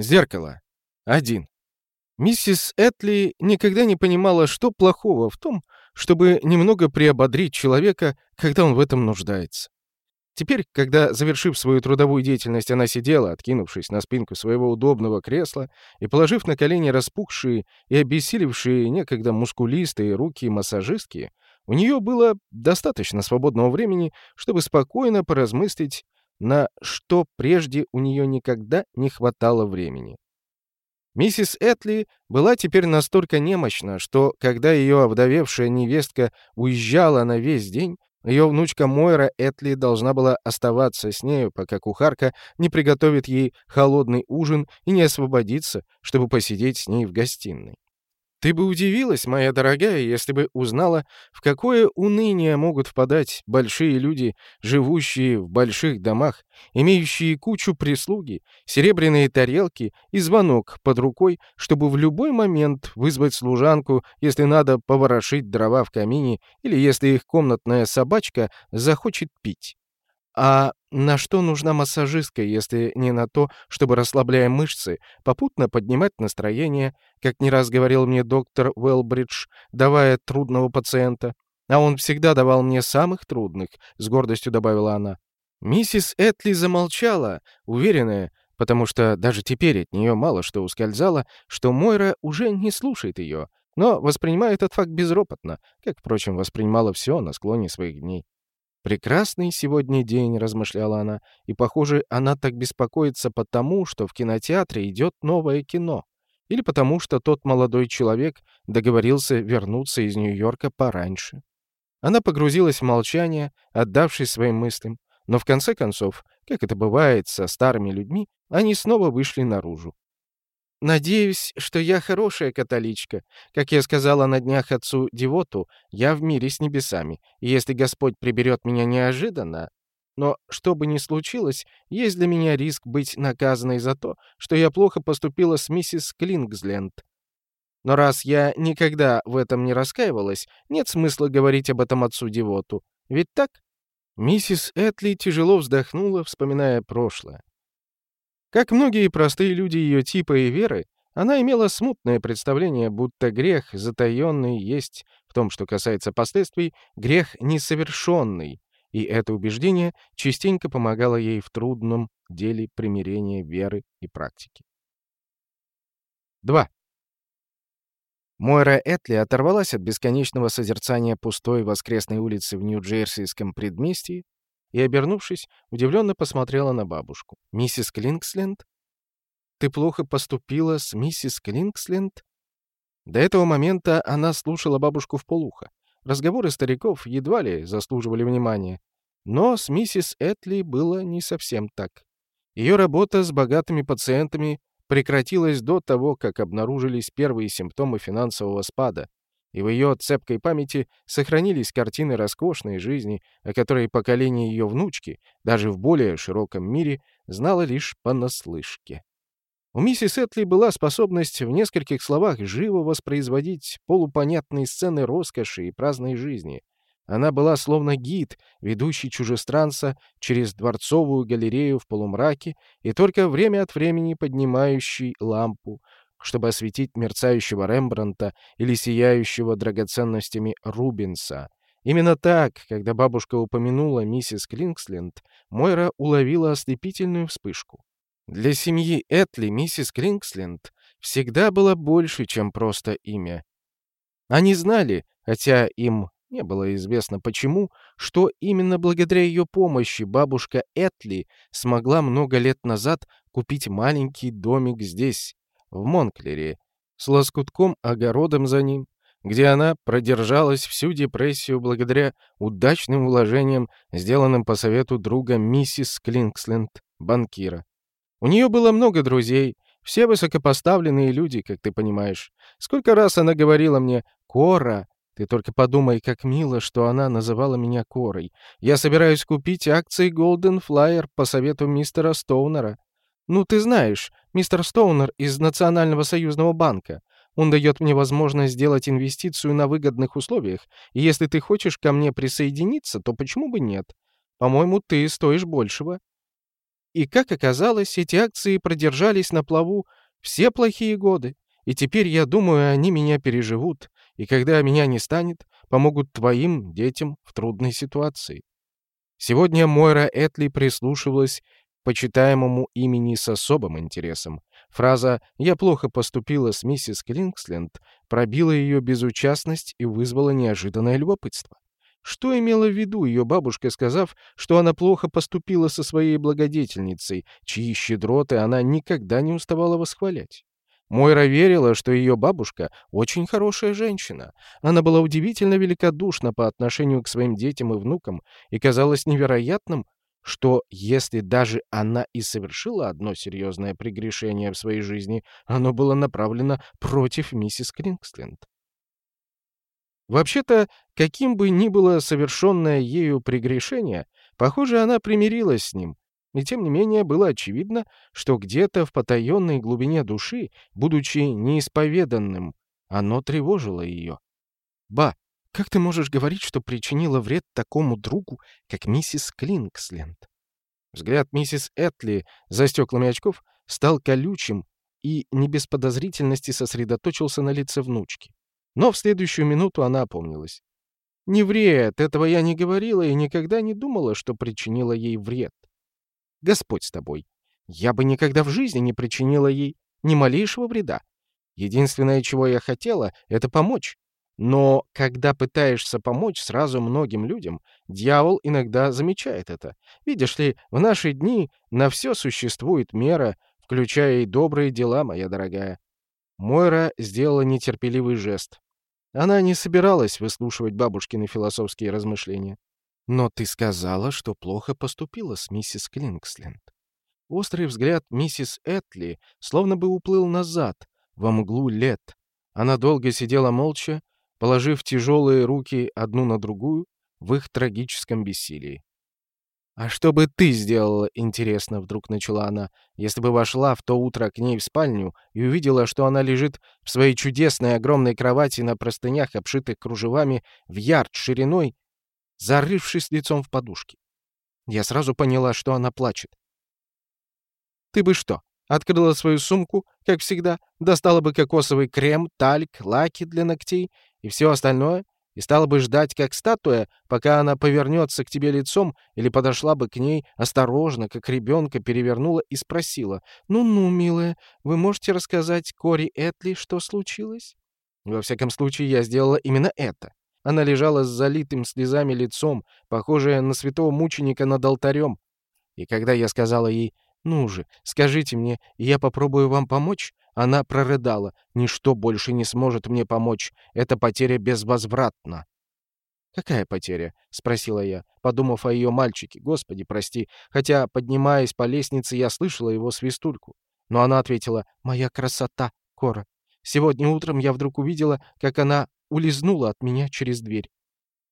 Зеркало. 1. Миссис Этли никогда не понимала, что плохого в том, чтобы немного приободрить человека, когда он в этом нуждается. Теперь, когда, завершив свою трудовую деятельность, она сидела, откинувшись на спинку своего удобного кресла и положив на колени распухшие и обессилевшие некогда мускулистые руки массажистки, у нее было достаточно свободного времени, чтобы спокойно поразмыслить на что прежде у нее никогда не хватало времени. Миссис Этли была теперь настолько немощна, что, когда ее овдовевшая невестка уезжала на весь день, ее внучка Мойра Этли должна была оставаться с нею, пока кухарка не приготовит ей холодный ужин и не освободится, чтобы посидеть с ней в гостиной. Ты бы удивилась, моя дорогая, если бы узнала, в какое уныние могут впадать большие люди, живущие в больших домах, имеющие кучу прислуги, серебряные тарелки и звонок под рукой, чтобы в любой момент вызвать служанку, если надо поворошить дрова в камине или если их комнатная собачка захочет пить. А на что нужна массажистка, если не на то, чтобы, расслабляя мышцы, попутно поднимать настроение, как не раз говорил мне доктор Уэлбридж, давая трудного пациента? А он всегда давал мне самых трудных, с гордостью добавила она. Миссис Этли замолчала, уверенная, потому что даже теперь от нее мало что ускользало, что Мойра уже не слушает ее, но воспринимает этот факт безропотно, как, впрочем, воспринимала все на склоне своих дней. «Прекрасный сегодня день», — размышляла она, «и, похоже, она так беспокоится потому, что в кинотеатре идет новое кино, или потому, что тот молодой человек договорился вернуться из Нью-Йорка пораньше». Она погрузилась в молчание, отдавшись своим мыслям, но в конце концов, как это бывает со старыми людьми, они снова вышли наружу. Надеюсь, что я хорошая католичка. Как я сказала на днях отцу Девоту, я в мире с небесами, и если Господь приберет меня неожиданно... Но что бы ни случилось, есть для меня риск быть наказанной за то, что я плохо поступила с миссис Клингсленд. Но раз я никогда в этом не раскаивалась, нет смысла говорить об этом отцу Девоту. Ведь так? Миссис Этли тяжело вздохнула, вспоминая прошлое. Как многие простые люди ее типа и веры, она имела смутное представление, будто грех затаенный есть, в том, что касается последствий, грех несовершенный, и это убеждение частенько помогало ей в трудном деле примирения веры и практики. 2. Мойра Этли оторвалась от бесконечного созерцания пустой воскресной улицы в Нью-Джерсийском предместье и, обернувшись, удивленно посмотрела на бабушку. «Миссис Клинксленд? Ты плохо поступила с миссис Клинксленд?» До этого момента она слушала бабушку в полухо. Разговоры стариков едва ли заслуживали внимания. Но с миссис Этли было не совсем так. Ее работа с богатыми пациентами прекратилась до того, как обнаружились первые симптомы финансового спада, и в ее цепкой памяти сохранились картины роскошной жизни, о которой поколение ее внучки, даже в более широком мире, знало лишь понаслышке. У миссис Этли была способность в нескольких словах живо воспроизводить полупонятные сцены роскоши и праздной жизни. Она была словно гид, ведущий чужестранца через дворцовую галерею в полумраке и только время от времени поднимающий лампу, чтобы осветить мерцающего Рембранта или сияющего драгоценностями Рубенса. Именно так, когда бабушка упомянула миссис Клинксленд, Мойра уловила ослепительную вспышку. Для семьи Этли миссис Клинксленд всегда было больше, чем просто имя. Они знали, хотя им не было известно почему, что именно благодаря ее помощи бабушка Этли смогла много лет назад купить маленький домик здесь, в Монклере, с лоскутком огородом за ним, где она продержалась всю депрессию благодаря удачным вложениям, сделанным по совету друга миссис Клинксленд, банкира. У нее было много друзей, все высокопоставленные люди, как ты понимаешь. Сколько раз она говорила мне «Кора», ты только подумай, как мило, что она называла меня Корой. Я собираюсь купить акции Golden Flyer по совету мистера Стоунера. Ну, ты знаешь, мистер Стоунер из Национального союзного банка. Он дает мне возможность сделать инвестицию на выгодных условиях, и если ты хочешь ко мне присоединиться, то почему бы нет? По-моему, ты стоишь большего». И, как оказалось, эти акции продержались на плаву все плохие годы. И теперь, я думаю, они меня переживут, и когда меня не станет, помогут твоим детям в трудной ситуации. Сегодня Мойра Этли прислушивалась почитаемому имени с особым интересом. Фраза «Я плохо поступила с миссис Клинксленд» пробила ее безучастность и вызвала неожиданное любопытство. Что имела в виду ее бабушка, сказав, что она плохо поступила со своей благодетельницей, чьи щедроты она никогда не уставала восхвалять? Мойра верила, что ее бабушка очень хорошая женщина. Она была удивительно великодушна по отношению к своим детям и внукам, и казалось невероятным, что если даже она и совершила одно серьезное прегрешение в своей жизни, оно было направлено против миссис Крингсленд. Вообще-то, каким бы ни было совершенное ею прегрешение, похоже, она примирилась с ним, и тем не менее было очевидно, что где-то в потаенной глубине души, будучи неисповеданным, оно тревожило ее. «Ба, как ты можешь говорить, что причинила вред такому другу, как миссис Клинксленд?» Взгляд миссис Этли за стеклами очков стал колючим и не без подозрительности сосредоточился на лице внучки. Но в следующую минуту она опомнилась. «Не вред, этого я не говорила и никогда не думала, что причинила ей вред. Господь с тобой. Я бы никогда в жизни не причинила ей ни малейшего вреда. Единственное, чего я хотела, — это помочь. Но когда пытаешься помочь сразу многим людям, дьявол иногда замечает это. Видишь ли, в наши дни на все существует мера, включая и добрые дела, моя дорогая. Мойра сделала нетерпеливый жест. Она не собиралась выслушивать бабушкины философские размышления. «Но ты сказала, что плохо поступила с миссис Клинксленд». Острый взгляд миссис Этли словно бы уплыл назад, во мглу лет. Она долго сидела молча, положив тяжелые руки одну на другую в их трагическом бессилии. «А что бы ты сделала, интересно?» — вдруг начала она, «если бы вошла в то утро к ней в спальню и увидела, что она лежит в своей чудесной огромной кровати на простынях, обшитых кружевами, в ярд шириной зарывшись лицом в подушки. Я сразу поняла, что она плачет. «Ты бы что, открыла свою сумку, как всегда, достала бы кокосовый крем, тальк, лаки для ногтей и все остальное, и стала бы ждать, как статуя, пока она повернется к тебе лицом, или подошла бы к ней осторожно, как ребенка, перевернула и спросила, «Ну-ну, милая, вы можете рассказать Кори Этли, что случилось?» Во всяком случае, я сделала именно это. Она лежала с залитым слезами лицом, похожая на святого мученика над алтарем. И когда я сказала ей «Ну же, скажите мне, я попробую вам помочь», она прорыдала «Ничто больше не сможет мне помочь, эта потеря безвозвратна». «Какая потеря?» — спросила я, подумав о ее мальчике. «Господи, прости, хотя, поднимаясь по лестнице, я слышала его свистульку». Но она ответила «Моя красота, Кора. Сегодня утром я вдруг увидела, как она улизнула от меня через дверь.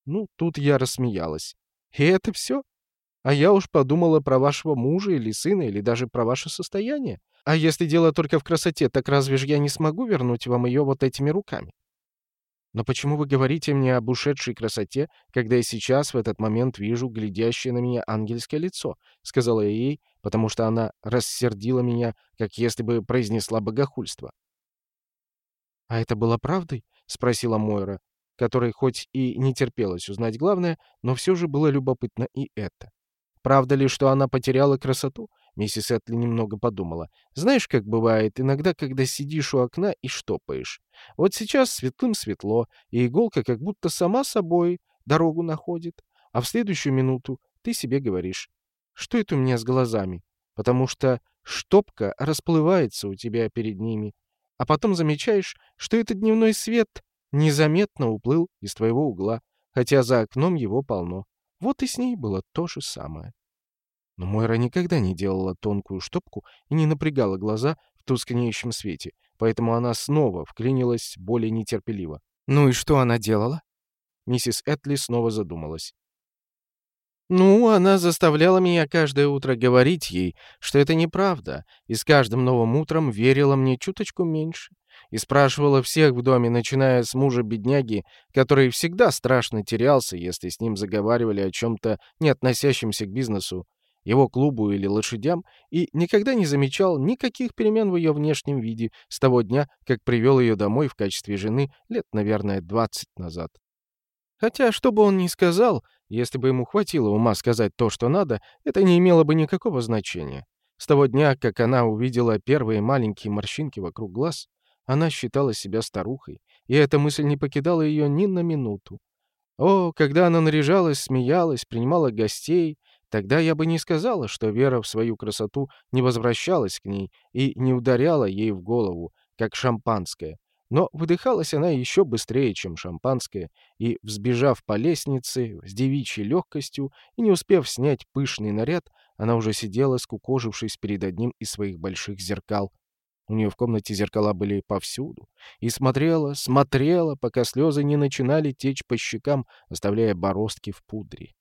Ну, тут я рассмеялась. И это все? А я уж подумала про вашего мужа или сына, или даже про ваше состояние. А если дело только в красоте, так разве же я не смогу вернуть вам ее вот этими руками? Но почему вы говорите мне об ушедшей красоте, когда я сейчас в этот момент вижу глядящее на меня ангельское лицо? Сказала я ей, потому что она рассердила меня, как если бы произнесла богохульство. А это было правдой? — спросила Мойра, которой хоть и не терпелось узнать главное, но все же было любопытно и это. «Правда ли, что она потеряла красоту?» Миссис Этли немного подумала. «Знаешь, как бывает иногда, когда сидишь у окна и штопаешь. Вот сейчас светлым светло, и иголка как будто сама собой дорогу находит, а в следующую минуту ты себе говоришь, что это у меня с глазами, потому что штопка расплывается у тебя перед ними, а потом замечаешь, что этот дневной свет незаметно уплыл из твоего угла, хотя за окном его полно. Вот и с ней было то же самое. Но Мойра никогда не делала тонкую штопку и не напрягала глаза в тускнеющем свете, поэтому она снова вклинилась более нетерпеливо. «Ну и что она делала?» Миссис Этли снова задумалась. Ну, она заставляла меня каждое утро говорить ей, что это неправда, и с каждым новым утром верила мне чуточку меньше. И спрашивала всех в доме, начиная с мужа бедняги, который всегда страшно терялся, если с ним заговаривали о чем-то, не относящемся к бизнесу. его клубу или лошадям и никогда не замечал никаких перемен в ее внешнем виде с того дня, как привел ее домой в качестве жены лет, наверное, 20 назад. Хотя, что бы он ни сказал, если бы ему хватило ума сказать то, что надо, это не имело бы никакого значения. С того дня, как она увидела первые маленькие морщинки вокруг глаз, она считала себя старухой, и эта мысль не покидала ее ни на минуту. О, когда она наряжалась, смеялась, принимала гостей, тогда я бы не сказала, что вера в свою красоту не возвращалась к ней и не ударяла ей в голову, как шампанское. Но выдыхалась она еще быстрее, чем шампанское, и, взбежав по лестнице с девичьей легкостью и не успев снять пышный наряд, она уже сидела, скукожившись перед одним из своих больших зеркал. У нее в комнате зеркала были повсюду. И смотрела, смотрела, пока слезы не начинали течь по щекам, оставляя бороздки в пудре.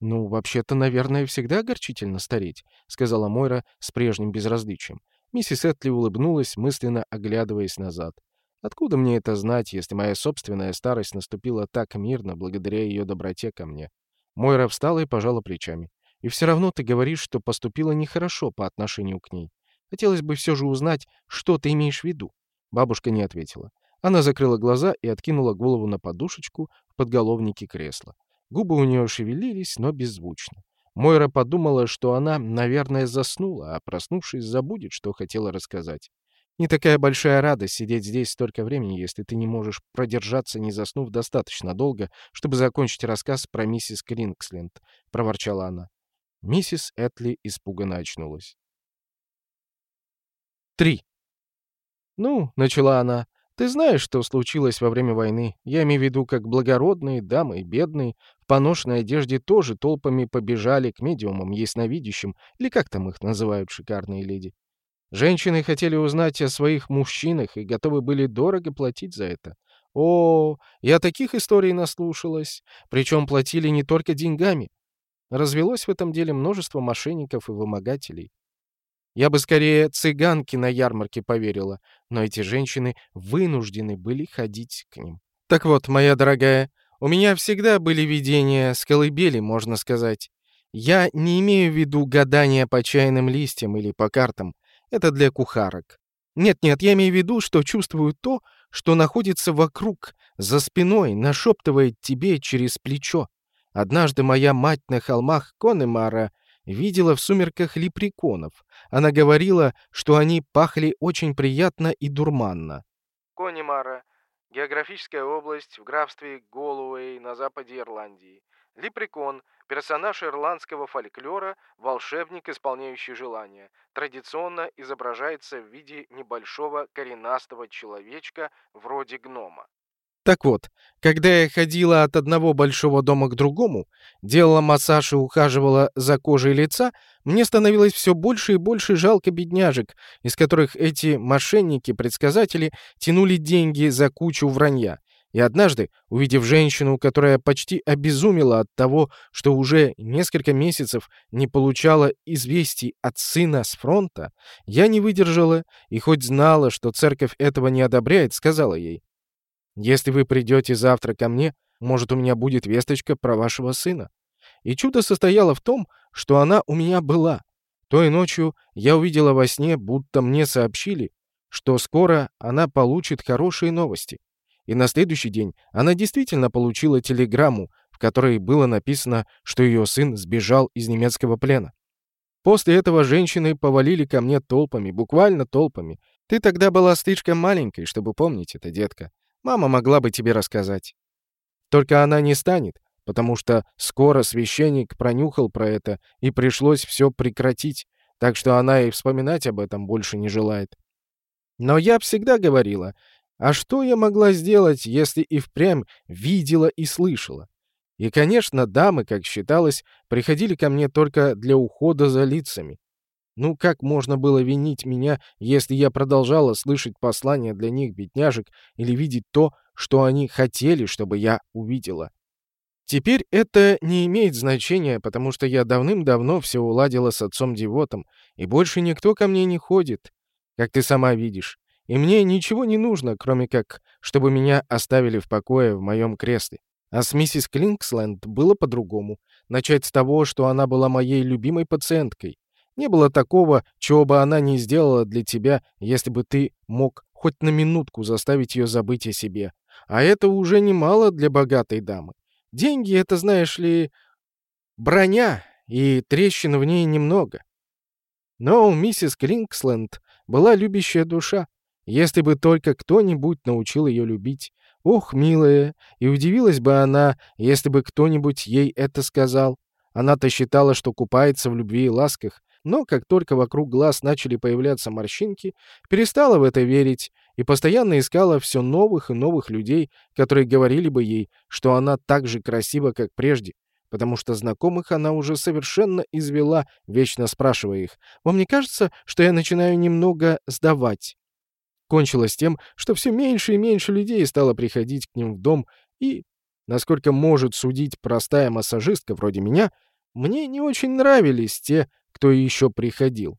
«Ну, вообще-то, наверное, всегда огорчительно стареть», — сказала Мойра с прежним безразличием. Миссис Этли улыбнулась, мысленно оглядываясь назад. Откуда мне это знать, если моя собственная старость наступила так мирно благодаря ее доброте ко мне? Мойра встала и пожала плечами. И все равно ты говоришь, что поступила нехорошо по отношению к ней. Хотелось бы все же узнать, что ты имеешь в виду. Бабушка не ответила. Она закрыла глаза и откинула голову на подушечку в подголовнике кресла. Губы у нее шевелились, но беззвучно. Мойра подумала, что она, наверное, заснула, а проснувшись, забудет, что хотела рассказать. Не такая большая радость сидеть здесь столько времени, если ты не можешь продержаться, не заснув достаточно долго, чтобы закончить рассказ про миссис Крингсленд», — проворчала она. Миссис Этли испуганно очнулась. «Три». «Ну», — начала она, — «ты знаешь, что случилось во время войны. Я имею в виду, как благородные дамы и бедные в поношенной одежде тоже толпами побежали к медиумам, ясновидящим, или как там их называют шикарные леди. Женщины хотели узнать о своих мужчинах и готовы были дорого платить за это. О, я таких историй наслушалась. Причем платили не только деньгами. Развелось в этом деле множество мошенников и вымогателей. Я бы скорее цыганки на ярмарке поверила, но эти женщины вынуждены были ходить к ним. Так вот, моя дорогая, у меня всегда были видения с колыбели, можно сказать. Я не имею в виду гадания по чайным листьям или по картам. Это для кухарок. Нет-нет, я имею в виду, что чувствую то, что находится вокруг, за спиной, нашептывает тебе через плечо. Однажды моя мать на холмах Конемара видела в сумерках лепреконов. Она говорила, что они пахли очень приятно и дурманно. Конемара — географическая область в графстве Голуэй на западе Ирландии. Лепрекон – персонаж ирландского фольклора, волшебник, исполняющий желания. Традиционно изображается в виде небольшого коренастого человечка вроде гнома. Так вот, когда я ходила от одного большого дома к другому, делала массаж и ухаживала за кожей лица, мне становилось все больше и больше жалко бедняжек, из которых эти мошенники-предсказатели тянули деньги за кучу вранья. И однажды, увидев женщину, которая почти обезумела от того, что уже несколько месяцев не получала известий от сына с фронта, я не выдержала и хоть знала, что церковь этого не одобряет, сказала ей, «Если вы придете завтра ко мне, может, у меня будет весточка про вашего сына». И чудо состояло в том, что она у меня была. Той ночью я увидела во сне, будто мне сообщили, что скоро она получит хорошие новости. И на следующий день она действительно получила телеграмму, в которой было написано, что ее сын сбежал из немецкого плена. После этого женщины повалили ко мне толпами, буквально толпами. Ты тогда была слишком маленькой, чтобы помнить это, детка. Мама могла бы тебе рассказать. Только она не станет, потому что скоро священник пронюхал про это, и пришлось все прекратить, так что она и вспоминать об этом больше не желает. Но я всегда говорила, а что я могла сделать, если и впрямь видела и слышала? И, конечно, дамы, как считалось, приходили ко мне только для ухода за лицами. Ну, как можно было винить меня, если я продолжала слышать послания для них, бедняжек, или видеть то, что они хотели, чтобы я увидела? Теперь это не имеет значения, потому что я давным-давно все уладила с отцом-девотом, и больше никто ко мне не ходит, как ты сама видишь. И мне ничего не нужно, кроме как, чтобы меня оставили в покое в моем кресле. А с миссис Клинксленд было по-другому. Начать с того, что она была моей любимой пациенткой. Не было такого, чего бы она не сделала для тебя, если бы ты мог хоть на минутку заставить ее забыть о себе. А это уже немало для богатой дамы. Деньги — это, знаешь ли, броня, и трещин в ней немного. Но у миссис Клинксленд была любящая душа. Если бы только кто-нибудь научил ее любить. Ох, милая, и удивилась бы она, если бы кто-нибудь ей это сказал. Она-то считала, что купается в любви и ласках, но как только вокруг глаз начали появляться морщинки, перестала в это верить и постоянно искала все новых и новых людей, которые говорили бы ей, что она так же красива, как прежде, потому что знакомых она уже совершенно извела, вечно спрашивая их. «Вам не кажется, что я начинаю немного сдавать?» Кончилось тем, что все меньше и меньше людей стало приходить к ним в дом, и, насколько может судить простая массажистка вроде меня, мне не очень нравились те, кто еще приходил.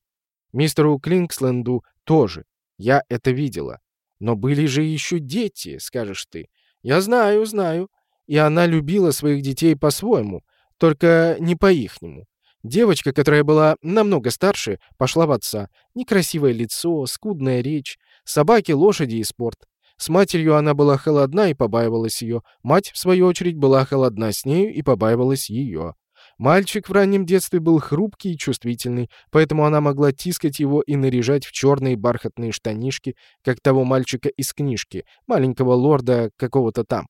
Мистеру Клинксленду тоже. Я это видела. Но были же еще дети, скажешь ты. Я знаю, знаю. И она любила своих детей по-своему, только не по-ихнему. Девочка, которая была намного старше, пошла в отца. Некрасивое лицо, скудная речь, собаки, лошади и спорт. С матерью она была холодна и побаивалась ее. Мать, в свою очередь, была холодна с нею и побаивалась ее. Мальчик в раннем детстве был хрупкий и чувствительный, поэтому она могла тискать его и наряжать в черные бархатные штанишки, как того мальчика из книжки, маленького лорда какого-то там.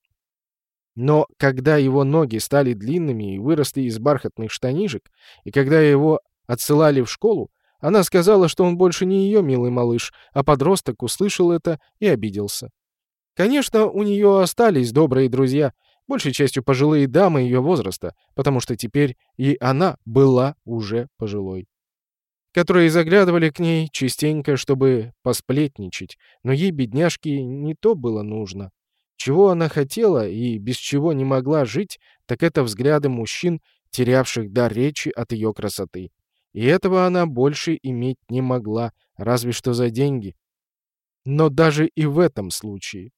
Но когда его ноги стали длинными и выросли из бархатных штанишек, и когда его отсылали в школу, она сказала, что он больше не ее милый малыш, а подросток услышал это и обиделся. Конечно, у нее остались добрые друзья, большей частью пожилые дамы ее возраста, потому что теперь и она была уже пожилой, которые заглядывали к ней частенько, чтобы посплетничать, но ей, бедняжке, не то было нужно. Чего она хотела и без чего не могла жить, так это взгляды мужчин, терявших дар речи от ее красоты. И этого она больше иметь не могла, разве что за деньги. Но даже и в этом случае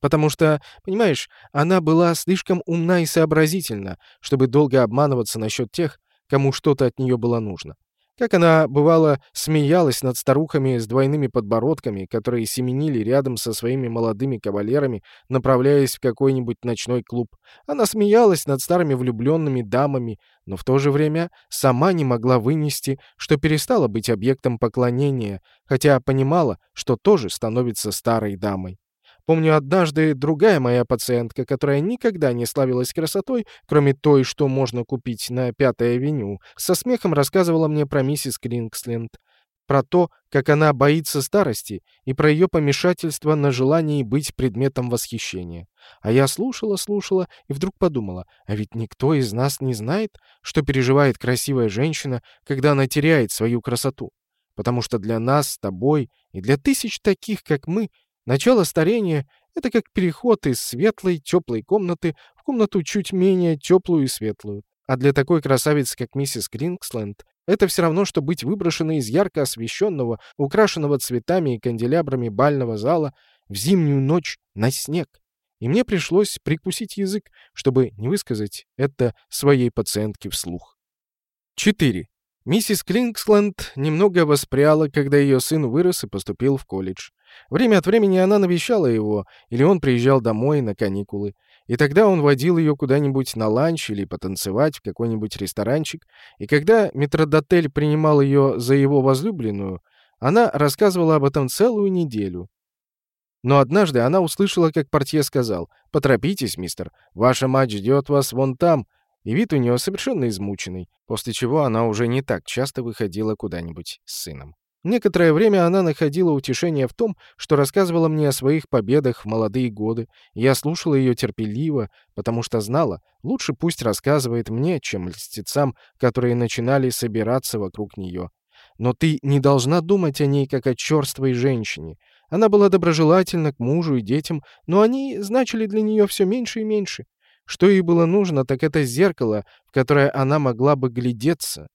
Потому что, понимаешь, она была слишком умна и сообразительна, чтобы долго обманываться насчет тех, кому что-то от нее было нужно. Как она, бывало, смеялась над старухами с двойными подбородками, которые семенили рядом со своими молодыми кавалерами, направляясь в какой-нибудь ночной клуб. Она смеялась над старыми влюбленными дамами, но в то же время сама не могла вынести, что перестала быть объектом поклонения, хотя понимала, что тоже становится старой дамой. Помню, однажды другая моя пациентка, которая никогда не славилась красотой, кроме той, что можно купить на Пятой авеню, со смехом рассказывала мне про миссис Крингсленд, про то, как она боится старости, и про ее помешательство на желании быть предметом восхищения. А я слушала, слушала и вдруг подумала, а ведь никто из нас не знает, что переживает красивая женщина, когда она теряет свою красоту. Потому что для нас с тобой и для тысяч таких, как мы, Начало старения — это как переход из светлой, теплой комнаты в комнату чуть менее теплую и светлую. А для такой красавицы, как миссис Грингсленд, это все равно, что быть выброшенной из ярко освещенного, украшенного цветами и канделябрами бального зала в зимнюю ночь на снег. И мне пришлось прикусить язык, чтобы не высказать это своей пациентке вслух. 4. Миссис Клинксленд немного воспряла, когда ее сын вырос и поступил в колледж. Время от времени она навещала его, или он приезжал домой на каникулы. И тогда он водил ее куда-нибудь на ланч или потанцевать в какой-нибудь ресторанчик. И когда метродотель принимал ее за его возлюбленную, она рассказывала об этом целую неделю. Но однажды она услышала, как портье сказал, «Поторопитесь, мистер, ваша мать ждет вас вон там», и вид у нее совершенно измученный, после чего она уже не так часто выходила куда-нибудь с сыном. Некоторое время она находила утешение в том, что рассказывала мне о своих победах в молодые годы, я слушала ее терпеливо, потому что знала, лучше пусть рассказывает мне, чем льстецам, которые начинали собираться вокруг нее. Но ты не должна думать о ней, как о черствой женщине. Она была доброжелательна к мужу и детям, но они значили для нее все меньше и меньше. Что ей было нужно, так это зеркало, в которое она могла бы глядеться.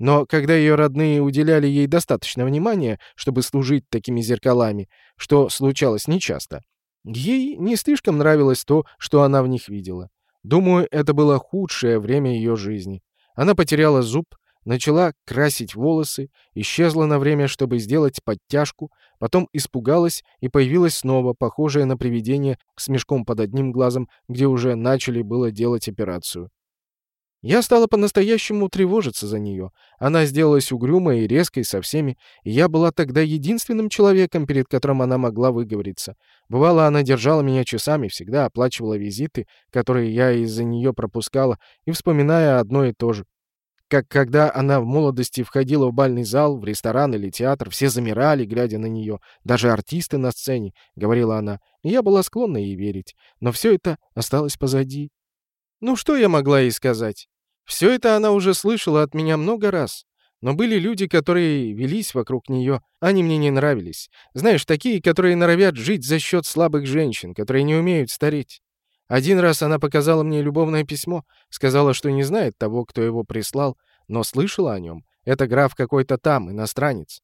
Но когда ее родные уделяли ей достаточно внимания, чтобы служить такими зеркалами, что случалось нечасто, Ей не слишком нравилось то, что она в них видела. Думаю, это было худшее время ее жизни. Она потеряла зуб, начала красить волосы, исчезла на время, чтобы сделать подтяжку, потом испугалась и появилась снова, похожая на привидение с мешком под одним глазом, где уже начали было делать операцию. Я стала по-настоящему тревожиться за нее. Она сделалась угрюмой и резкой со всеми, и я была тогда единственным человеком, перед которым она могла выговориться. Бывало, она держала меня часами, всегда оплачивала визиты, которые я из-за нее пропускала, и вспоминая одно и то же. Как когда она в молодости входила в бальный зал, в ресторан или театр, все замирали, глядя на нее, даже артисты на сцене, — говорила она, я была склонна ей верить. Но все это осталось позади. Ну что я могла ей сказать? Все это она уже слышала от меня много раз. Но были люди, которые велись вокруг нее. Они мне не нравились. Знаешь, такие, которые норовят жить за счет слабых женщин, которые не умеют стареть. Один раз она показала мне любовное письмо, сказала, что не знает того, кто его прислал, но слышала о нем. Это граф какой-то там, иностранец.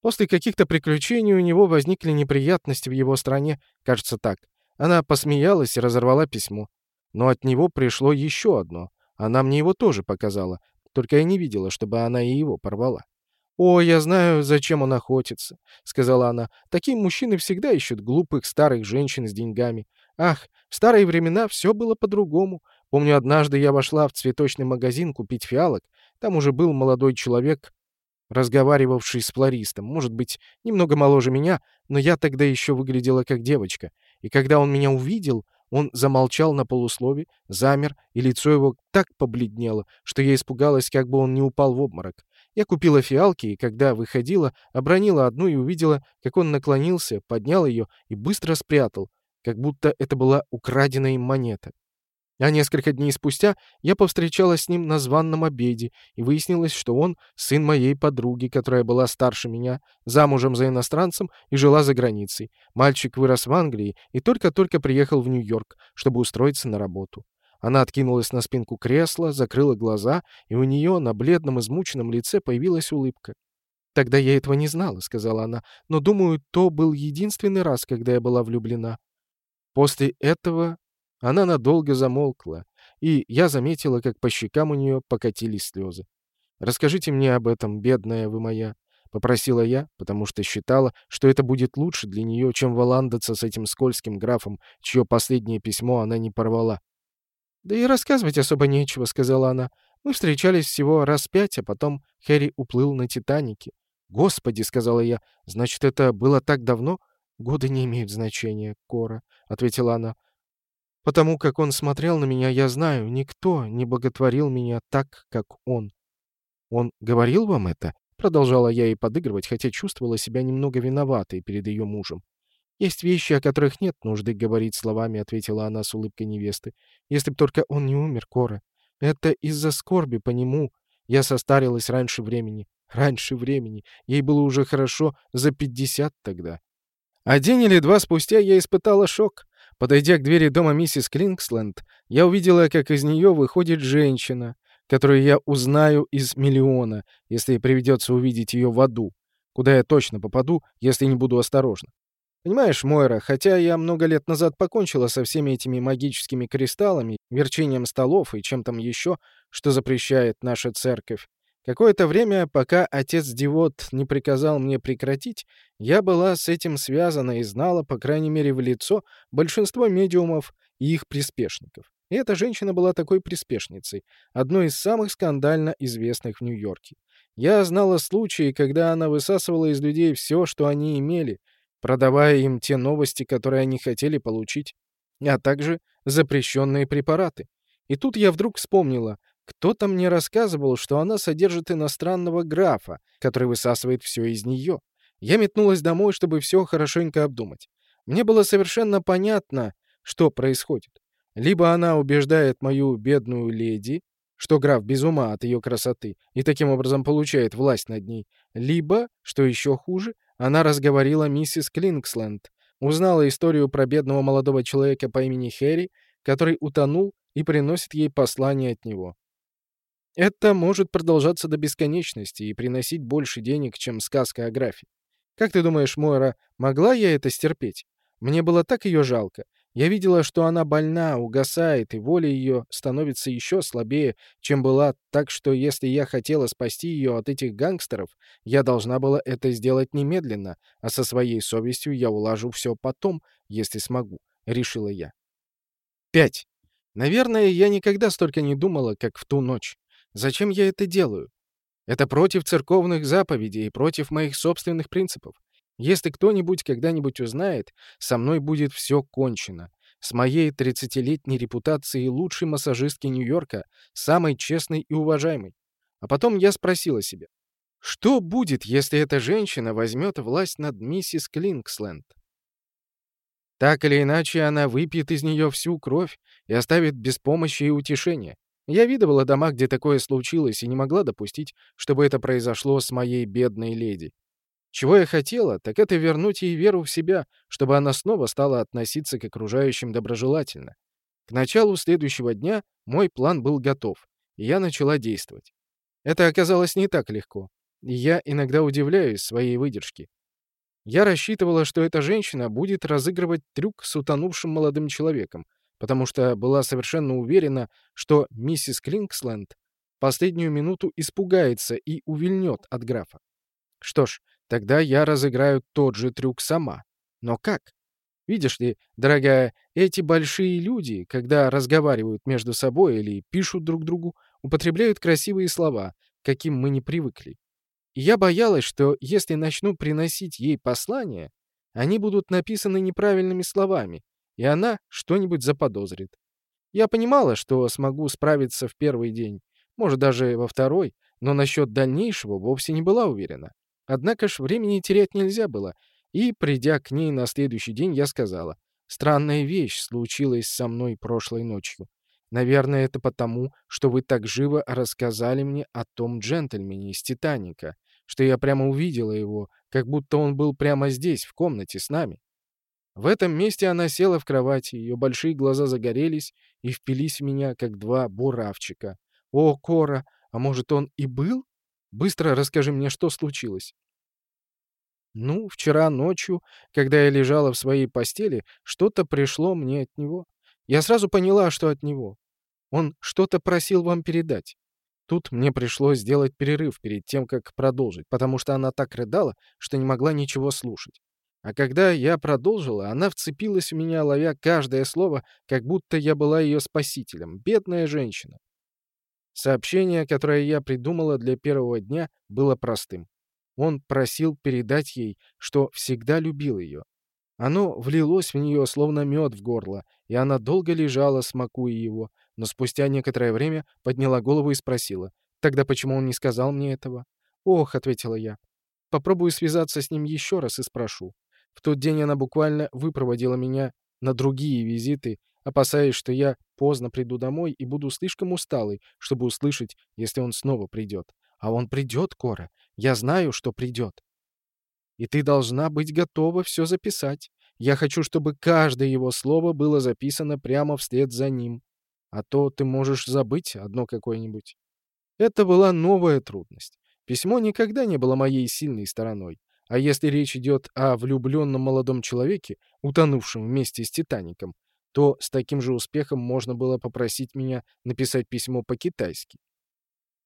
После каких-то приключений у него возникли неприятности в его стране, кажется так. Она посмеялась и разорвала письмо. Но от него пришло еще одно. Она мне его тоже показала, только я не видела, чтобы она и его порвала. «О, я знаю, зачем он охотится», — сказала она. «Такие мужчины всегда ищут глупых старых женщин с деньгами. Ах, в старые времена все было по-другому. Помню, однажды я вошла в цветочный магазин купить фиалок. Там уже был молодой человек, разговаривавший с флористом. Может быть, немного моложе меня, но я тогда еще выглядела как девочка. И когда он меня увидел, он замолчал на полуслове, замер, и лицо его так побледнело, что я испугалась, как бы он не упал в обморок. Я купила фиалки, и когда выходила, обронила одну и увидела, как он наклонился, поднял ее и быстро спрятал, как будто это была украденная им монета. А несколько дней спустя я повстречалась с ним на званном обеде, и выяснилось, что он сын моей подруги, которая была старше меня, замужем за иностранцем и жила за границей. Мальчик вырос в Англии и только-только приехал в Нью-Йорк, чтобы устроиться на работу. Она откинулась на спинку кресла, закрыла глаза, и у нее на бледном измученном лице появилась улыбка. «Тогда я этого не знала», — сказала она, — «но, думаю, то был единственный раз, когда я была влюблена». После этого она надолго замолкла, и я заметила, как по щекам у нее покатились слезы. «Расскажите мне об этом, бедная вы моя», — попросила я, потому что считала, что это будет лучше для нее, чем валандаться с этим скользким графом, чье последнее письмо она не порвала. «Да и рассказывать особо нечего», — сказала она. «Мы встречались всего раз пять, а потом Хэри уплыл на Титанике». «Господи», — сказала я, — «значит, это было так давно?» «Годы не имеют значения, Кора», — ответила она. Потому как он смотрел на меня, я знаю, никто не боготворил меня так, как он. Он говорил вам это? Продолжала я ей подыгрывать, хотя чувствовала себя немного виноватой перед ее мужем. «Есть вещи, о которых нет нужды говорить словами», — ответила она с улыбкой невесты. «Если б только он не умер, Кора. Это из-за скорби по нему. Я состарилась раньше времени. Раньше времени. Ей было уже хорошо за пятьдесят тогда». А день или два спустя я испытала шок. Подойдя к двери дома миссис Клинксленд, я увидела, как из нее выходит женщина, которую я узнаю из миллиона, если приведется увидеть ее в аду, куда я точно попаду, если не буду осторожна. Понимаешь, Мойра, хотя я много лет назад покончила со всеми этими магическими кристаллами, верчением столов и чем там еще, что запрещает наша церковь, Какое-то время, пока отец-девот не приказал мне прекратить, я была с этим связана и знала, по крайней мере в лицо, большинство медиумов и их приспешников. И эта женщина была такой приспешницей, одной из самых скандально известных в Нью-Йорке. Я знала случаи, когда она высасывала из людей все, что они имели, продавая им те новости, которые они хотели получить, а также запрещенные препараты. И тут я вдруг вспомнила — кто-то мне рассказывал, что она содержит иностранного графа, который высасывает все из нее. Я метнулась домой, чтобы все хорошенько обдумать. Мне было совершенно понятно, что происходит. Либо она убеждает мою бедную леди, что граф без ума от ее красоты и таким образом получает власть над ней, либо, что еще хуже, она разговорила миссис Клинксленд, узнала историю про бедного молодого человека по имени Хэри, который утонул и приносит ей послание от него. Это может продолжаться до бесконечности и приносить больше денег, чем сказка о графе. Как ты думаешь, Мойра, могла я это стерпеть? Мне было так ее жалко. Я видела, что она больна, угасает, и воля ее становится еще слабее, чем была, так что если я хотела спасти ее от этих гангстеров, я должна была это сделать немедленно, а со своей совестью я улажу все потом, если смогу, — решила я. 5. Наверное, я никогда столько не думала, как в ту ночь. Зачем я это делаю? Это против церковных заповедей и против моих собственных принципов. Если кто-нибудь когда-нибудь узнает, со мной будет все кончено. С моей 30-летней репутацией лучшей массажистки Нью-Йорка, самой честной и уважаемой. А потом я спросила себя, что будет, если эта женщина возьмет власть над миссис Клинксленд? Так или иначе, она выпьет из нее всю кровь и оставит без помощи и утешения. Я видывала дома, где такое случилось, и не могла допустить, чтобы это произошло с моей бедной леди. Чего я хотела, так это вернуть ей веру в себя, чтобы она снова стала относиться к окружающим доброжелательно. К началу следующего дня мой план был готов, и я начала действовать. Это оказалось не так легко, и я иногда удивляюсь своей выдержке. Я рассчитывала, что эта женщина будет разыгрывать трюк с утонувшим молодым человеком, потому что была совершенно уверена, что миссис Клинксленд последнюю минуту испугается и увильнет от графа. Что ж, Тогда я разыграю тот же трюк сама. Но как? Видишь ли, дорогая, эти большие люди, когда разговаривают между собой или пишут друг другу, употребляют красивые слова, к каким мы не привыкли. И я боялась, что если начну приносить ей послания, они будут написаны неправильными словами, и она что-нибудь заподозрит. Я понимала, что смогу справиться в первый день, может, даже во второй, но насчет дальнейшего вовсе не была уверена. Однако ж времени терять нельзя было, и, придя к ней на следующий день, я сказала, «Странная вещь случилась со мной прошлой ночью. Наверное, это потому, что вы так живо рассказали мне о том джентльмене из «Титаника», что я прямо увидела его, как будто он был прямо здесь, в комнате, с нами». В этом месте она села в кровати, ее большие глаза загорелись и впились в меня, как два буравчика. «О, Кора, а может, он и был?» Быстро расскажи мне, что случилось». «Ну, вчера ночью, когда я лежала в своей постели, что-то пришло мне от него. Я сразу поняла, что от него. Он что-то просил вам передать. Тут мне пришлось сделать перерыв перед тем, как продолжить, потому что она так рыдала, что не могла ничего слушать. А когда я продолжила, она вцепилась в меня, ловя каждое слово, как будто я была ее спасителем. Бедная женщина. Сообщение, которое я придумала для первого дня, было простым. Он просил передать ей, что всегда любил ее. Оно влилось в нее, словно мед в горло, и она долго лежала, смакуя его, но спустя некоторое время подняла голову и спросила, «Тогда почему он не сказал мне этого?» «Ох», — ответила я, — «попробую связаться с ним еще раз и спрошу». В тот день она буквально выпроводила меня на другие визиты опасаясь, что я поздно приду домой и буду слишком усталый, чтобы услышать, если он снова придет. А он придет, Кора. Я знаю, что придет. И ты должна быть готова все записать. Я хочу, чтобы каждое его слово было записано прямо вслед за ним. А то ты можешь забыть одно какое-нибудь. Это была новая трудность. Письмо никогда не было моей сильной стороной. А если речь идет о влюбленном молодом человеке, утонувшем вместе с «Титаником», то с таким же успехом можно было попросить меня написать письмо по-китайски.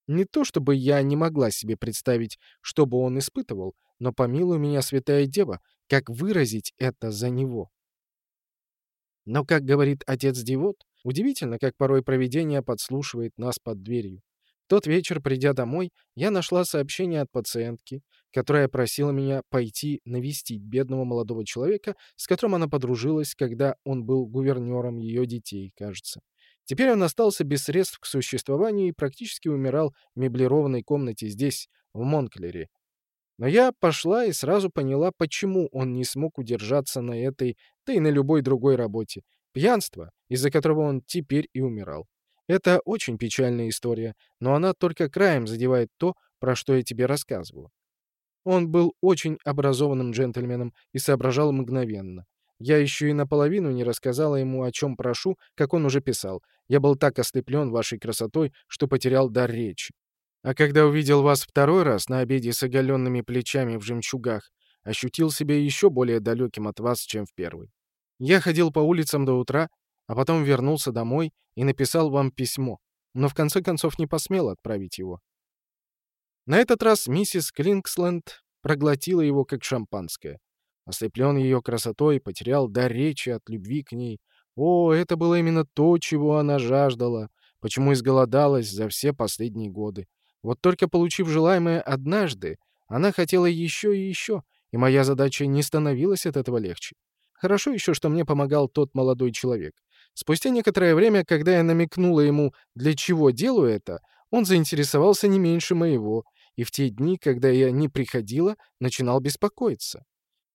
Не то чтобы я не могла себе представить, что бы он испытывал, но помилуй меня, святая дева, как выразить это за него. Но, как говорит отец Девот, удивительно, как порой провидение подслушивает нас под дверью тот вечер, придя домой, я нашла сообщение от пациентки, которая просила меня пойти навестить бедного молодого человека, с которым она подружилась, когда он был гувернером ее детей, кажется. Теперь он остался без средств к существованию и практически умирал в меблированной комнате здесь, в Монклере. Но я пошла и сразу поняла, почему он не смог удержаться на этой, да и на любой другой работе. Пьянство, из-за которого он теперь и умирал. Это очень печальная история, но она только краем задевает то, про что я тебе рассказываю. Он был очень образованным джентльменом и соображал мгновенно. Я еще и наполовину не рассказала ему, о чем прошу, как он уже писал. Я был так ослеплен вашей красотой, что потерял дар речи. А когда увидел вас второй раз на обеде с оголенными плечами в жемчугах, ощутил себя еще более далеким от вас, чем в первый. Я ходил по улицам до утра, а потом вернулся домой и написал вам письмо, но в конце концов не посмел отправить его. На этот раз миссис Клинксленд проглотила его как шампанское. Ослеплен ее красотой, потерял дар речи от любви к ней. О, это было именно то, чего она жаждала, почему изголодалась за все последние годы. Вот только получив желаемое однажды, она хотела еще и еще, и моя задача не становилась от этого легче. Хорошо еще, что мне помогал тот молодой человек. Спустя некоторое время, когда я намекнула ему, для чего делаю это, он заинтересовался не меньше моего, и в те дни, когда я не приходила, начинал беспокоиться.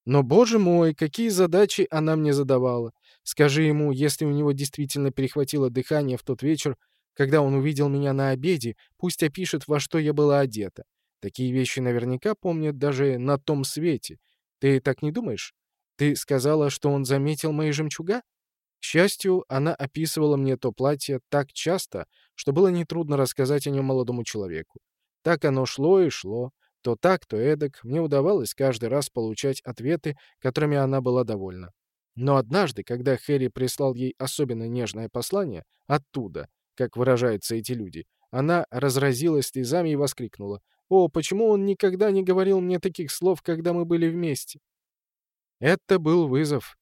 Но, боже мой, какие задачи она мне задавала. Скажи ему, если у него действительно перехватило дыхание в тот вечер, когда он увидел меня на обеде, пусть опишет, во что я была одета. Такие вещи наверняка помнят даже на том свете. Ты так не думаешь? Ты сказала, что он заметил мои жемчуга? К счастью, она описывала мне то платье так часто, что было нетрудно рассказать о нем молодому человеку. Так оно шло и шло. То так, то эдак. Мне удавалось каждый раз получать ответы, которыми она была довольна. Но однажды, когда Хэри прислал ей особенно нежное послание, оттуда, как выражаются эти люди, она разразилась слезами и воскликнула. «О, почему он никогда не говорил мне таких слов, когда мы были вместе?» Это был вызов.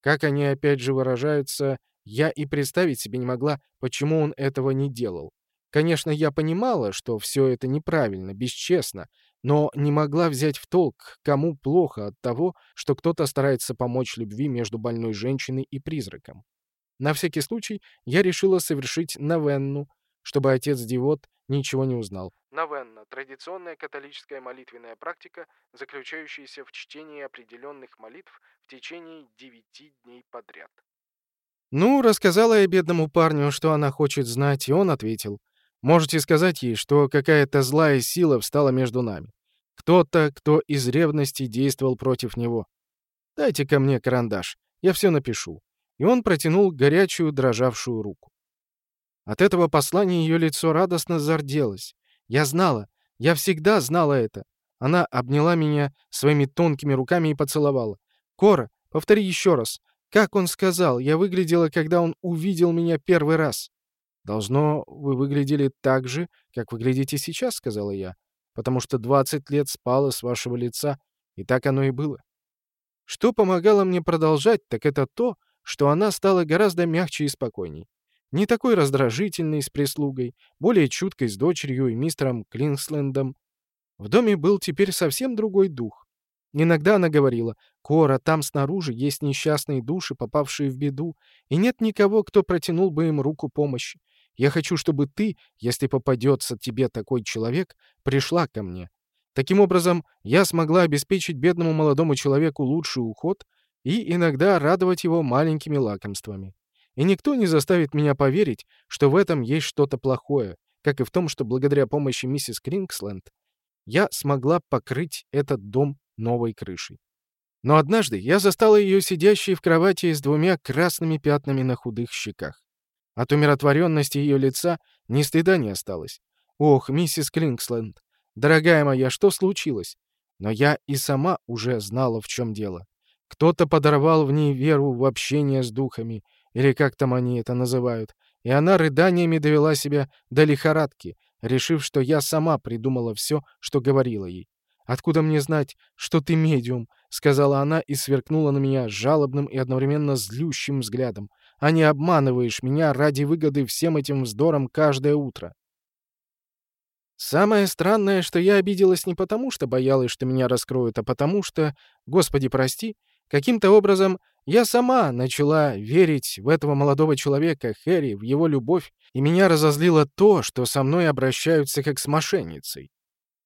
Как они опять же выражаются, я и представить себе не могла, почему он этого не делал. Конечно, я понимала, что все это неправильно, бесчестно, но не могла взять в толк, кому плохо от того, что кто-то старается помочь любви между больной женщиной и призраком. На всякий случай я решила совершить новенну, чтобы отец-девот ничего не узнал. Новенна — традиционная католическая молитвенная практика, заключающаяся в чтении определенных молитв в течение девяти дней подряд. Ну, рассказала я бедному парню, что она хочет знать, и он ответил. Можете сказать ей, что какая-то злая сила встала между нами. Кто-то, кто из ревности действовал против него. Дайте ко мне карандаш, я все напишу. И он протянул горячую, дрожавшую руку. От этого послания ее лицо радостно зарделось. Я знала, я всегда знала это. Она обняла меня своими тонкими руками и поцеловала. «Кора, повтори еще раз. Как он сказал, я выглядела, когда он увидел меня первый раз?» «Должно, вы выглядели так же, как выглядите сейчас», — сказала я, «потому что 20 лет спало с вашего лица, и так оно и было». Что помогало мне продолжать, так это то, что она стала гораздо мягче и спокойней. Не такой раздражительный с прислугой, более чуткой с дочерью и мистером Клинслендом. В доме был теперь совсем другой дух. Иногда она говорила, «Кора, там снаружи есть несчастные души, попавшие в беду, и нет никого, кто протянул бы им руку помощи. Я хочу, чтобы ты, если попадется тебе такой человек, пришла ко мне». Таким образом, я смогла обеспечить бедному молодому человеку лучший уход и иногда радовать его маленькими лакомствами. И никто не заставит меня поверить, что в этом есть что-то плохое, как и в том, что благодаря помощи миссис Крингсленд я смогла покрыть этот дом новой крышей. Но однажды я застала ее сидящей в кровати с двумя красными пятнами на худых щеках. От умиротворенности ее лица ни стыда не осталось. «Ох, миссис Клинксленд, дорогая моя, что случилось?» Но я и сама уже знала, в чем дело. Кто-то подорвал в ней веру в общение с духами, или как там они это называют, и она рыданиями довела себя до лихорадки, решив, что я сама придумала все, что говорила ей. «Откуда мне знать, что ты медиум?» — сказала она и сверкнула на меня жалобным и одновременно злющим взглядом. «А не обманываешь меня ради выгоды всем этим вздором каждое утро». Самое странное, что я обиделась не потому, что боялась, что меня раскроют, а потому что, господи прости, каким-то образом я сама начала верить в этого молодого человека, Хэри, в его любовь, и меня разозлило то, что со мной обращаются как с мошенницей.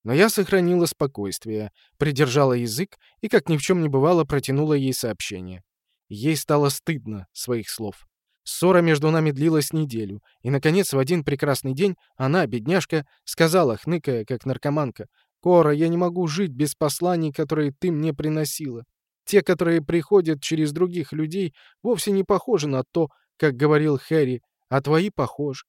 Но я сохранила спокойствие, придержала язык и, как ни в чем не бывало, протянула ей сообщение. Ей стало стыдно своих слов. Ссора между нами длилась неделю, и, наконец, в один прекрасный день она, бедняжка, сказала, хныкая, как наркоманка, «Кора, я не могу жить без посланий, которые ты мне приносила. Те, которые приходят через других людей, вовсе не похожи на то, как говорил Хэри, а твои похожи.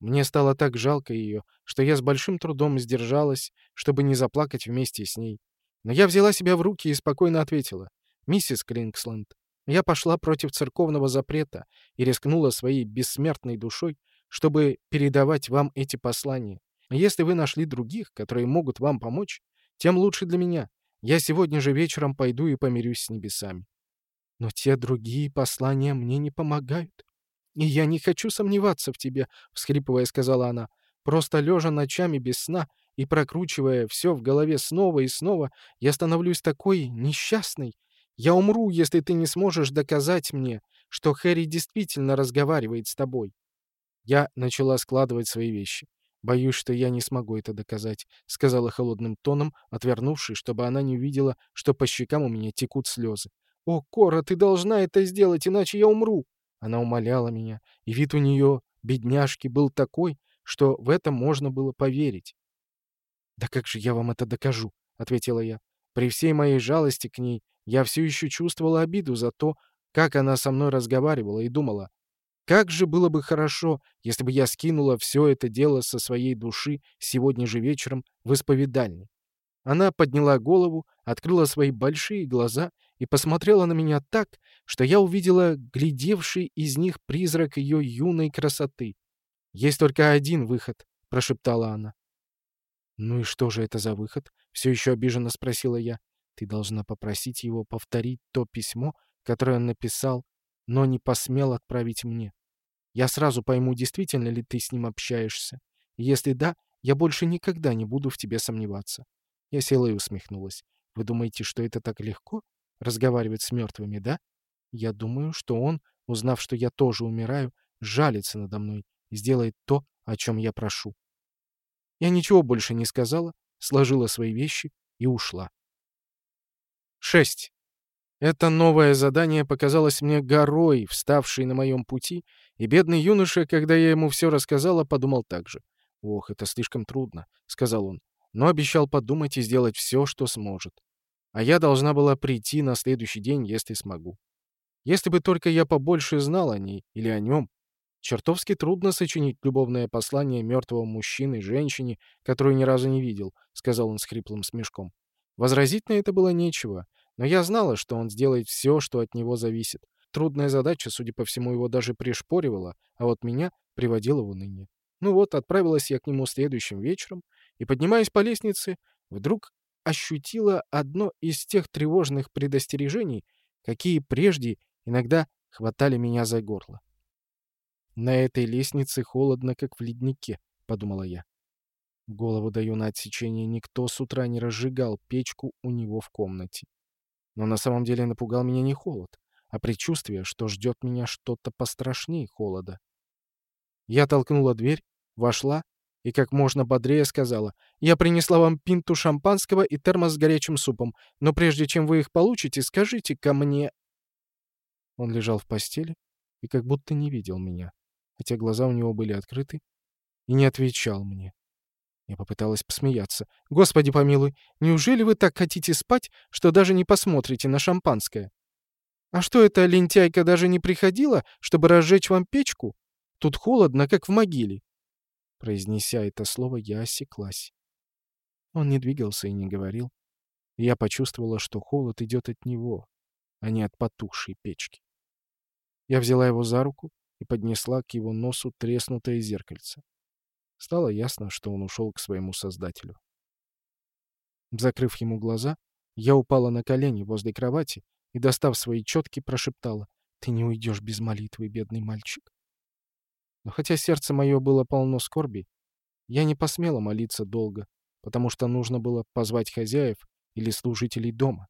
Мне стало так жалко ее, что я с большим трудом сдержалась, чтобы не заплакать вместе с ней. Но я взяла себя в руки и спокойно ответила. «Миссис Клинксленд, Я пошла против церковного запрета и рискнула своей бессмертной душой, чтобы передавать вам эти послания. Если вы нашли других, которые могут вам помочь, тем лучше для меня. Я сегодня же вечером пойду и помирюсь с небесами. Но те другие послания мне не помогают. И я не хочу сомневаться в тебе, — всхрипывая сказала она. Просто лежа ночами без сна и прокручивая все в голове снова и снова, я становлюсь такой несчастной, я умру, если ты не сможешь доказать мне, что Хэри действительно разговаривает с тобой. Я начала складывать свои вещи. «Боюсь, что я не смогу это доказать», — сказала холодным тоном, отвернувшись, чтобы она не увидела, что по щекам у меня текут слезы. «О, Кора, ты должна это сделать, иначе я умру!» Она умоляла меня, и вид у нее, бедняжки, был такой, что в это можно было поверить. «Да как же я вам это докажу?» — ответила я. При всей моей жалости к ней я все еще чувствовала обиду за то, как она со мной разговаривала, и думала, как же было бы хорошо, если бы я скинула все это дело со своей души сегодня же вечером в исповедальне. Она подняла голову, открыла свои большие глаза и посмотрела на меня так, что я увидела глядевший из них призрак ее юной красоты. «Есть только один выход», — прошептала она. «Ну и что же это за выход?» — все еще обиженно спросила я. Ты должна попросить его повторить то письмо, которое он написал, но не посмел отправить мне. Я сразу пойму, действительно ли ты с ним общаешься. если да, я больше никогда не буду в тебе сомневаться. Я села и усмехнулась. Вы думаете, что это так легко? Разговаривать с мертвыми, да? Я думаю, что он, узнав, что я тоже умираю, жалится надо мной и сделает то, о чем я прошу. Я ничего больше не сказала, сложила свои вещи и ушла. 6. Это новое задание показалось мне горой, вставшей на моем пути, и бедный юноша, когда я ему все рассказала, подумал так же. «Ох, это слишком трудно», — сказал он, но обещал подумать и сделать все, что сможет. А я должна была прийти на следующий день, если смогу. Если бы только я побольше знал о ней или о нем. Чертовски трудно сочинить любовное послание мертвого мужчины женщине, которую ни разу не видел, — сказал он с хриплым смешком. Возразить на это было нечего, но я знала, что он сделает все, что от него зависит. Трудная задача, судя по всему, его даже пришпоривала, а вот меня приводила в уныние. Ну вот, отправилась я к нему следующим вечером, и, поднимаясь по лестнице, вдруг ощутила одно из тех тревожных предостережений, какие прежде иногда хватали меня за горло. «На этой лестнице холодно, как в леднике», — подумала я. Голову даю на отсечение, никто с утра не разжигал печку у него в комнате. Но на самом деле напугал меня не холод, а предчувствие, что ждет меня что-то пострашнее холода. Я толкнула дверь, вошла и как можно бодрее сказала, «Я принесла вам пинту шампанского и термос с горячим супом, но прежде чем вы их получите, скажите ко мне...» Он лежал в постели и как будто не видел меня, хотя глаза у него были открыты, и не отвечал мне. Я попыталась посмеяться. «Господи помилуй, неужели вы так хотите спать, что даже не посмотрите на шампанское? А что эта лентяйка даже не приходила, чтобы разжечь вам печку? Тут холодно, как в могиле». Произнеся это слово, я осеклась. Он не двигался и не говорил. я почувствовала, что холод идет от него, а не от потухшей печки. Я взяла его за руку и поднесла к его носу треснутое зеркальце. Стало ясно, что он ушел к своему создателю. Закрыв ему глаза, я упала на колени возле кровати и, достав свои четки, прошептала, «Ты не уйдешь без молитвы, бедный мальчик». Но хотя сердце мое было полно скорби, я не посмела молиться долго, потому что нужно было позвать хозяев или служителей дома.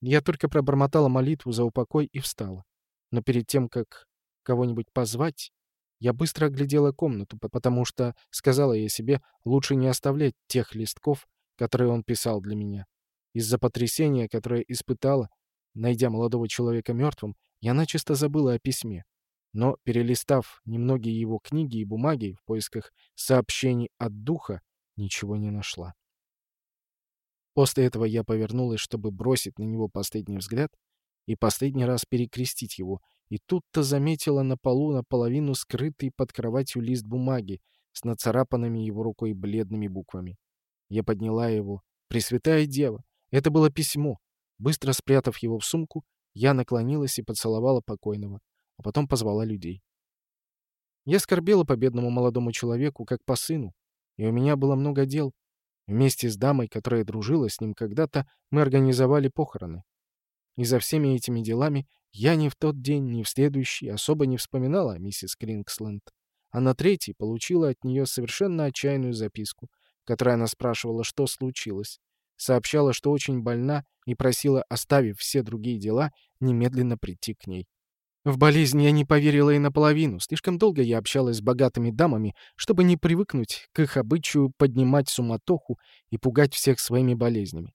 Я только пробормотала молитву за упокой и встала. Но перед тем, как кого-нибудь позвать, я быстро оглядела комнату, потому что, сказала я себе, лучше не оставлять тех листков, которые он писал для меня. Из-за потрясения, которое испытала, найдя молодого человека мертвым, я начисто забыла о письме. Но, перелистав немногие его книги и бумаги в поисках сообщений от духа, ничего не нашла. После этого я повернулась, чтобы бросить на него последний взгляд и последний раз перекрестить его, и тут-то заметила на полу наполовину скрытый под кроватью лист бумаги с нацарапанными его рукой бледными буквами. Я подняла его. «Пресвятая Дева!» Это было письмо. Быстро спрятав его в сумку, Я наклонилась и поцеловала покойного, а потом позвала людей. Я скорбела по бедному молодому человеку, как по сыну, и у меня было много дел. Вместе с дамой, которая дружила с ним когда-то, мы организовали похороны. И за всеми этими делами я ни в тот день, ни в следующий особо не вспоминала миссис Крингсленд. А на третий получила от нее совершенно отчаянную записку, в которой она спрашивала, что случилось, сообщала, что очень больна и просила, оставив все другие дела, немедленно прийти к ней. В болезнь я не поверила и наполовину. Слишком долго я общалась с богатыми дамами, чтобы не привыкнуть к их обычаю поднимать суматоху и пугать всех своими болезнями.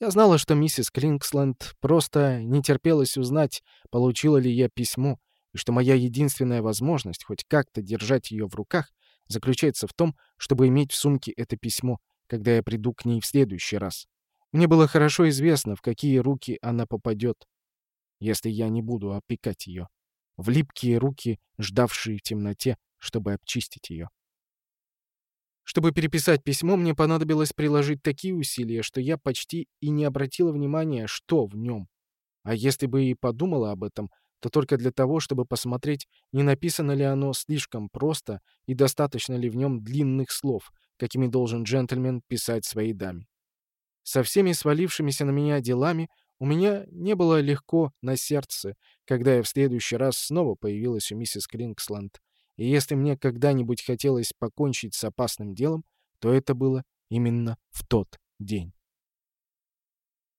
Я знала, что миссис Клинксленд просто не терпелась узнать, получила ли я письмо, и что моя единственная возможность хоть как-то держать ее в руках заключается в том, чтобы иметь в сумке это письмо, когда я приду к ней в следующий раз. Мне было хорошо известно, в какие руки она попадет если я не буду опекать ее, в липкие руки, ждавшие в темноте, чтобы обчистить ее. Чтобы переписать письмо, мне понадобилось приложить такие усилия, что я почти и не обратила внимания, что в нем. А если бы и подумала об этом, то только для того, чтобы посмотреть, не написано ли оно слишком просто и достаточно ли в нем длинных слов, какими должен джентльмен писать своей даме. Со всеми свалившимися на меня делами у меня не было легко на сердце, когда я в следующий раз снова появилась у миссис Крингсланд. И если мне когда-нибудь хотелось покончить с опасным делом, то это было именно в тот день.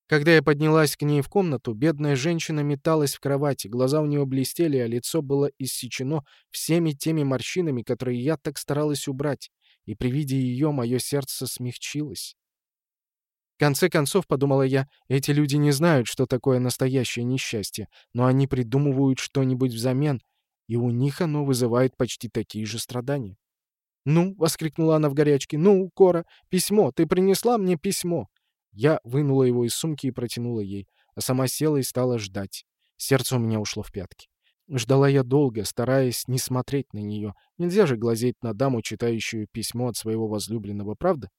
Когда я поднялась к ней в комнату, бедная женщина металась в кровати, глаза у нее блестели, а лицо было иссечено всеми теми морщинами, которые я так старалась убрать, и при виде ее мое сердце смягчилось. В конце концов, подумала я, эти люди не знают, что такое настоящее несчастье, но они придумывают что-нибудь взамен, и у них оно вызывает почти такие же страдания. «Ну!» — воскликнула она в горячке. «Ну, Кора, письмо! Ты принесла мне письмо!» Я вынула его из сумки и протянула ей, а сама села и стала ждать. Сердце у меня ушло в пятки. Ждала я долго, стараясь не смотреть на нее. Нельзя же глазеть на даму, читающую письмо от своего возлюбленного, правда?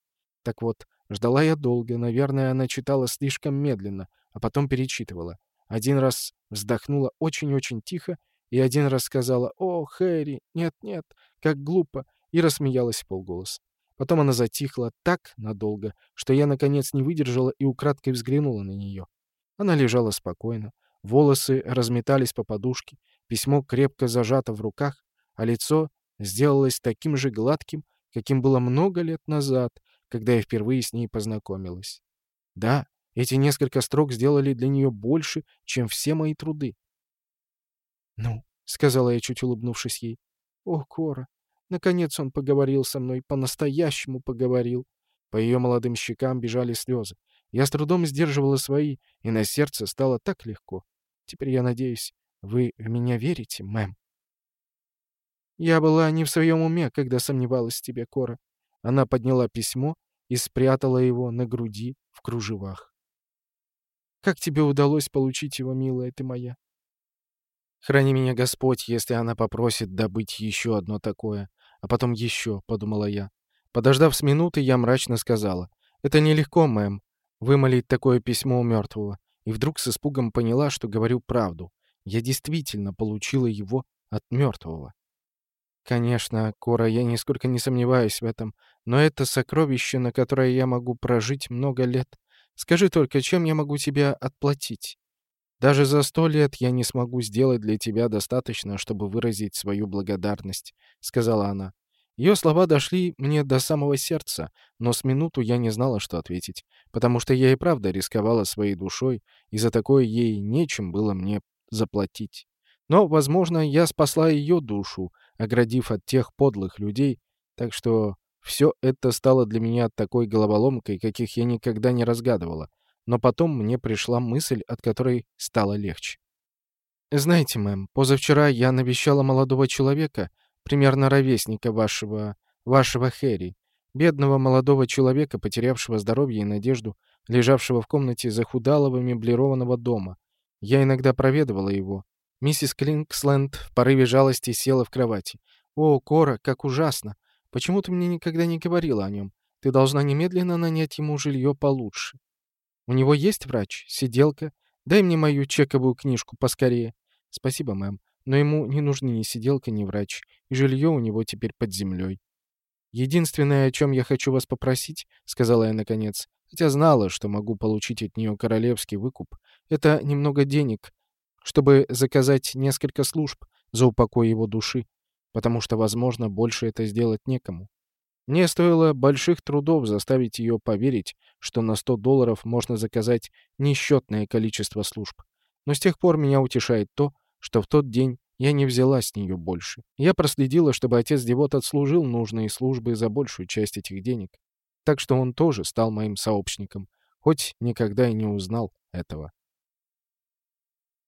Так вот, Ждала я долго, наверное, она читала слишком медленно, а потом перечитывала. Один раз вздохнула очень-очень тихо, и один раз сказала «О, Хэри, нет-нет, как глупо», и рассмеялась в полголоса. Потом она затихла так надолго, что я, наконец, не выдержала и украдкой взглянула на нее. Она лежала спокойно, волосы разметались по подушке, письмо крепко зажато в руках, а лицо сделалось таким же гладким, каким было много лет назад, когда я впервые с ней познакомилась. Да, эти несколько строк сделали для нее больше, чем все мои труды. «Ну», — сказала я, чуть улыбнувшись ей, — «о, Кора, наконец он поговорил со мной, по-настоящему поговорил». По ее молодым щекам бежали слезы. Я с трудом сдерживала свои, и на сердце стало так легко. Теперь я надеюсь, вы в меня верите, мэм? Я была не в своем уме, когда сомневалась в тебе, Кора. Она подняла письмо и спрятала его на груди в кружевах. «Как тебе удалось получить его, милая ты моя?» «Храни меня, Господь, если она попросит добыть еще одно такое, а потом еще», — подумала я. Подождав с минуты, я мрачно сказала. «Это нелегко, мэм, вымолить такое письмо у мертвого». И вдруг с испугом поняла, что говорю правду. Я действительно получила его от мертвого. Конечно, Кора, я нисколько не сомневаюсь в этом, но это сокровище, на которое я могу прожить много лет. Скажи только, чем я могу тебя отплатить? Даже за сто лет я не смогу сделать для тебя достаточно, чтобы выразить свою благодарность», — сказала она. Ее слова дошли мне до самого сердца, но с минуту я не знала, что ответить, потому что я и правда рисковала своей душой, и за такое ей нечем было мне заплатить. Но, возможно, я спасла ее душу, оградив от тех подлых людей, так что все это стало для меня такой головоломкой, каких я никогда не разгадывала. Но потом мне пришла мысль, от которой стало легче. «Знаете, мэм, позавчера я навещала молодого человека, примерно ровесника вашего... вашего Хэри, бедного молодого человека, потерявшего здоровье и надежду, лежавшего в комнате захудалого меблированного дома. Я иногда проведывала его, Миссис Клинксленд в порыве жалости села в кровати. «О, Кора, как ужасно! Почему ты мне никогда не говорила о нем? Ты должна немедленно нанять ему жилье получше. У него есть врач, сиделка, Дай мне мою чековую книжку поскорее. Спасибо, мэм. Но ему не нужны ни сиделка, ни врач. И жилье у него теперь под землей. «Единственное, о чем я хочу вас попросить», — сказала я наконец, хотя знала, что могу получить от нее королевский выкуп, это немного денег, чтобы заказать несколько служб за упокой его души, потому что, возможно, больше это сделать некому. Мне стоило больших трудов заставить ее поверить, что на 100 долларов можно заказать несчетное количество служб. Но с тех пор меня утешает то, что в тот день я не взяла с нее больше. Я проследила, чтобы отец Девот отслужил нужные службы за большую часть этих денег. Так что он тоже стал моим сообщником, хоть никогда и не узнал этого.